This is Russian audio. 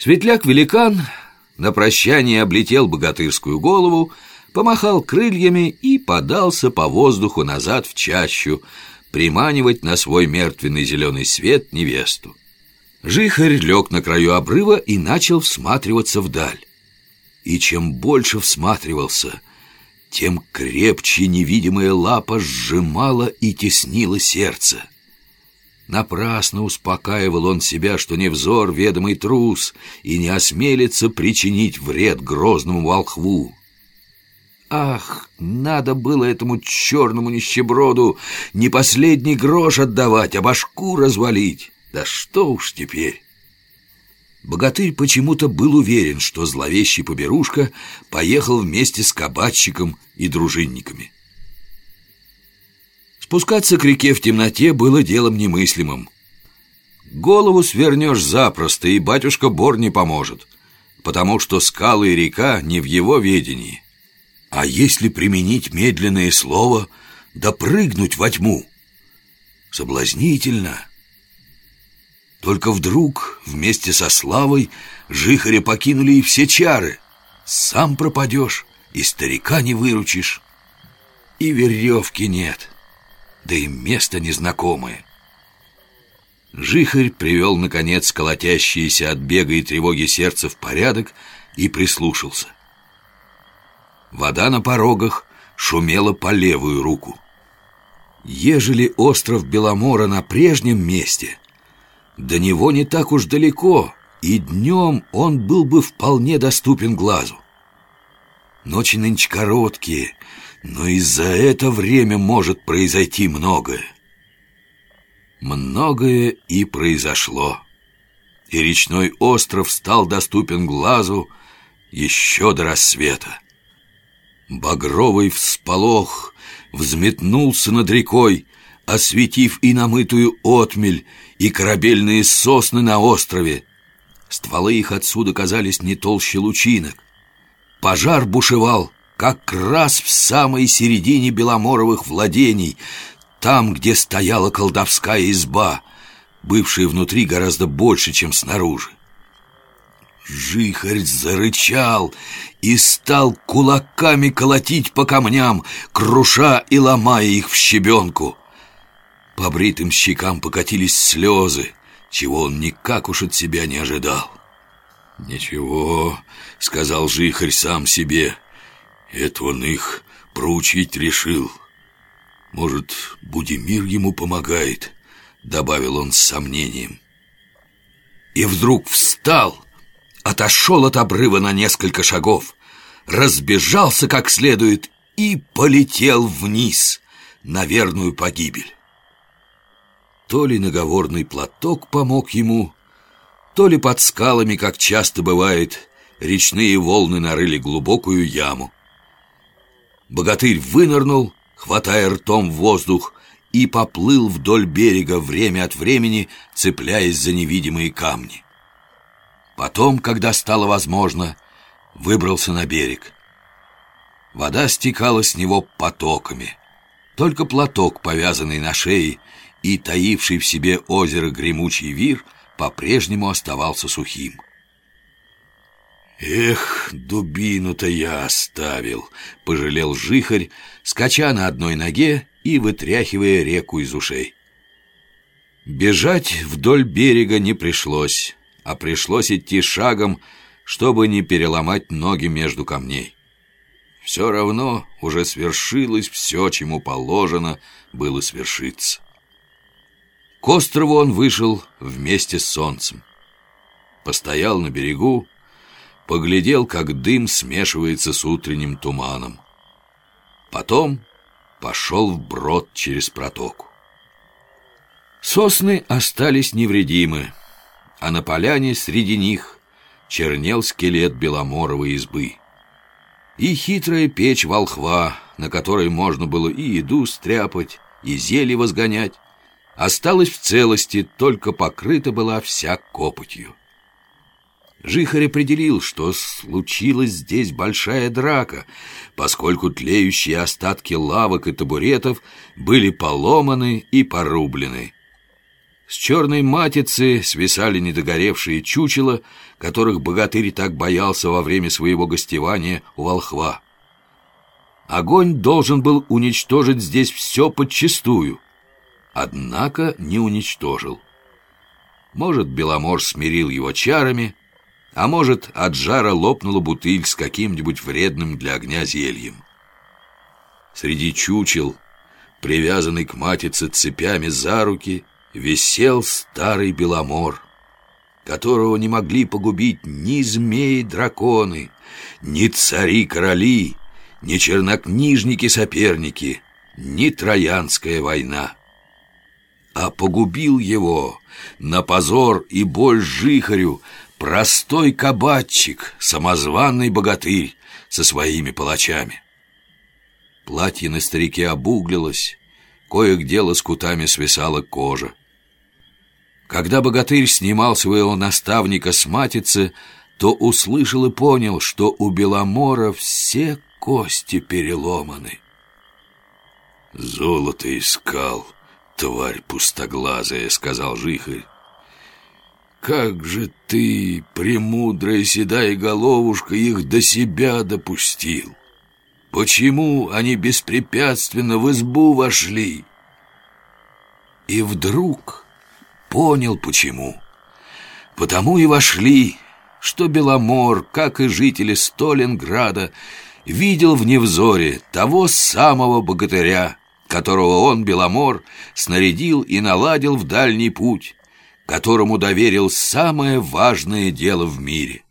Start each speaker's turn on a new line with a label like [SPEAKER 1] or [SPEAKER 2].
[SPEAKER 1] Светляк-великан на прощание облетел богатырскую голову, помахал крыльями и подался по воздуху назад в чащу, приманивать на свой мертвенный зеленый свет невесту. Жихарь лег на краю обрыва и начал всматриваться вдаль. И чем больше всматривался, тем крепче невидимая лапа сжимала и теснила сердце. Напрасно успокаивал он себя, что не взор ведомый трус и не осмелится причинить вред грозному волхву. Ах, надо было этому черному нищеброду не последний грош отдавать, а башку развалить. Да что уж теперь. Богатырь почему-то был уверен, что зловещий поберушка поехал вместе с кабачиком и дружинниками. Спускаться к реке в темноте было делом немыслимым. Голову свернешь запросто, и батюшка Бор не поможет, потому что скалы и река не в его ведении. А если применить медленное слово, да прыгнуть во тьму? Соблазнительно. Только вдруг вместе со славой жихаря покинули и все чары. Сам пропадешь, и старика не выручишь, и веревки нет» да и место незнакомое. Жихарь привел, наконец, колотящееся от бега и тревоги сердце в порядок и прислушался. Вода на порогах шумела по левую руку. Ежели остров Беломора на прежнем месте, до него не так уж далеко, и днем он был бы вполне доступен глазу. Ночи нынче короткие, но и за это время может произойти многое. Многое и произошло. И речной остров стал доступен глазу еще до рассвета. Багровый всполох взметнулся над рекой, осветив и намытую отмель, и корабельные сосны на острове. Стволы их отсюда казались не толще лучинок. Пожар бушевал как раз в самой середине Беломоровых владений, там, где стояла колдовская изба, бывшая внутри гораздо больше, чем снаружи. Жихарь зарычал и стал кулаками колотить по камням, круша и ломая их в щебенку. По бритым щекам покатились слезы, чего он никак уж от себя не ожидал. «Ничего», — сказал Жихарь сам себе, — это он их проучить решил. Может, Будимир ему помогает, добавил он с сомнением. И вдруг встал, отошел от обрыва на несколько шагов, разбежался как следует и полетел вниз на верную погибель. То ли наговорный платок помог ему, то ли под скалами, как часто бывает, речные волны нарыли глубокую яму. Богатырь вынырнул, хватая ртом воздух, и поплыл вдоль берега время от времени, цепляясь за невидимые камни. Потом, когда стало возможно, выбрался на берег. Вода стекала с него потоками. Только платок, повязанный на шее и таивший в себе озеро гремучий вир, по-прежнему оставался сухим. «Эх, дубину-то я оставил!» — пожалел жихарь, скача на одной ноге и вытряхивая реку из ушей. Бежать вдоль берега не пришлось, а пришлось идти шагом, чтобы не переломать ноги между камней. Все равно уже свершилось все, чему положено было свершиться. К острову он вышел вместе с солнцем. Постоял на берегу, поглядел, как дым смешивается с утренним туманом. Потом пошел вброд через протоку. Сосны остались невредимы, а на поляне среди них чернел скелет беломоровой избы. И хитрая печь волхва, на которой можно было и еду стряпать, и зелье возгонять, осталась в целости, только покрыта была вся копотью. Жихарь определил, что случилась здесь большая драка, поскольку тлеющие остатки лавок и табуретов были поломаны и порублены. С черной матицы свисали недогоревшие чучела, которых богатырь так боялся во время своего гостевания у волхва. Огонь должен был уничтожить здесь все подчистую, однако не уничтожил. Может, Беломор смирил его чарами, а может, от жара лопнула бутыль с каким-нибудь вредным для огня зельем. Среди чучел, привязанный к матице цепями за руки, висел старый Беломор, которого не могли погубить ни змеи-драконы, ни цари-короли, ни чернокнижники-соперники, ни Троянская война. А погубил его на позор и боль жихарю простой кабачик, самозванный богатырь со своими палачами. Платье на старике обуглилось, кое-где лоскутами свисала кожа. Когда богатырь снимал своего наставника с матицы, то услышал и понял, что у Беломора все кости переломаны. «Золото искал, тварь пустоглазая», — сказал Жихарь. «Как же ты, премудрая седая головушка, их до себя допустил? Почему они беспрепятственно в избу вошли?» И вдруг понял, почему. Потому и вошли, что Беломор, как и жители Сталинграда, видел в невзоре того самого богатыря, которого он, Беломор, снарядил и наладил в дальний путь, которому доверил самое важное дело в мире —